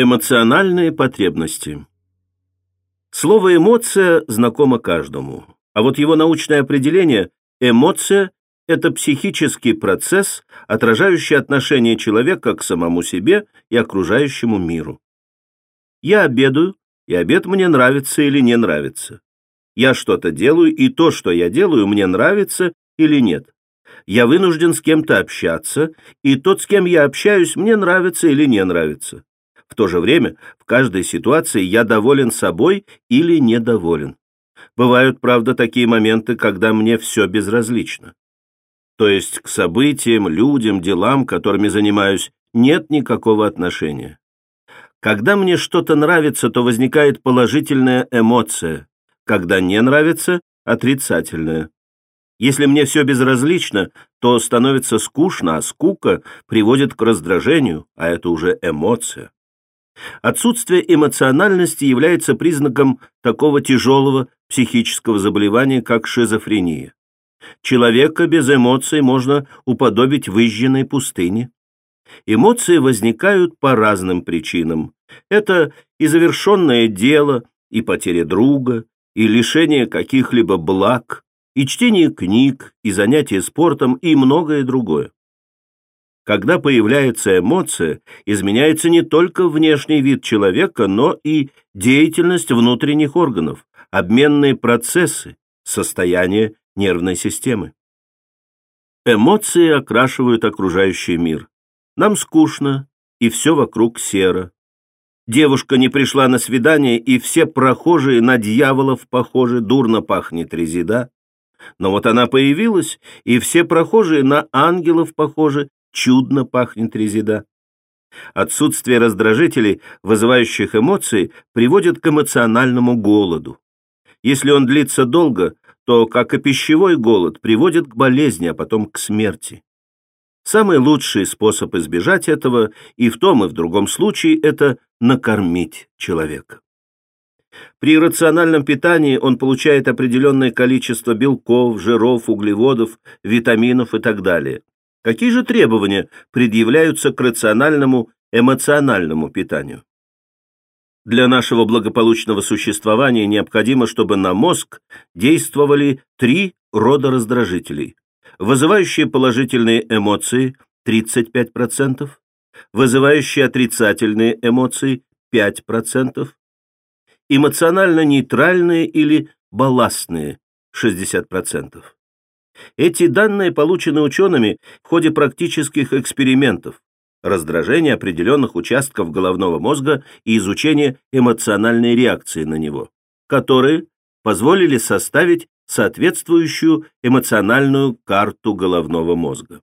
Эмоциональные потребности Слово «эмоция» знакомо каждому, а вот его научное определение «эмоция» – это психический процесс, отражающий отношение человека к самому себе и окружающему миру. Я обедаю, и обед мне нравится или не нравится. Я что-то делаю, и то, что я делаю, мне нравится или нет. Я вынужден с кем-то общаться, и тот, с кем я общаюсь, мне нравится или не нравится. В то же время в каждой ситуации я доволен собой или недоволен. Бывают, правда, такие моменты, когда мне все безразлично. То есть к событиям, людям, делам, которыми занимаюсь, нет никакого отношения. Когда мне что-то нравится, то возникает положительная эмоция. Когда не нравится – отрицательная. Если мне все безразлично, то становится скучно, а скука приводит к раздражению, а это уже эмоция. Отсутствие эмоциональности является признаком такого тяжелого психического заболевания, как шизофрения. Человека без эмоций можно уподобить выжженной пустыне. Эмоции возникают по разным причинам. Это и завершенное дело, и потеря друга, и лишение каких-либо благ, и чтение книг, и занятие спортом, и многое другое. Когда появляется эмоция, изменяется не только внешний вид человека, но и деятельность внутренних органов, обменные процессы, состояние нервной системы. Эмоции окрашивают окружающий мир. Нам скучно, и все вокруг серо. Девушка не пришла на свидание, и все прохожие на дьяволов похожи, дурно пахнет резида. Но вот она появилась, и все прохожие на ангелов похожи, чудно пахнет резида. Отсутствие раздражителей, вызывающих эмоции, приводит к эмоциональному голоду. Если он длится долго, то, как и пищевой голод, приводит к болезни, а потом к смерти. Самый лучший способ избежать этого и в том, и в другом случае – это накормить человека. При рациональном питании он получает определенное количество белков, жиров, углеводов, витаминов и так далее. Какие же требования предъявляются к рациональному эмоциональному питанию? Для нашего благополучного существования необходимо, чтобы на мозг действовали три рода раздражителей, вызывающие положительные эмоции 35%, вызывающие отрицательные эмоции 5%, эмоционально нейтральные или балластные 60%. Эти данные получены учеными в ходе практических экспериментов, раздражения определенных участков головного мозга и изучения эмоциональной реакции на него, которые позволили составить соответствующую эмоциональную карту головного мозга.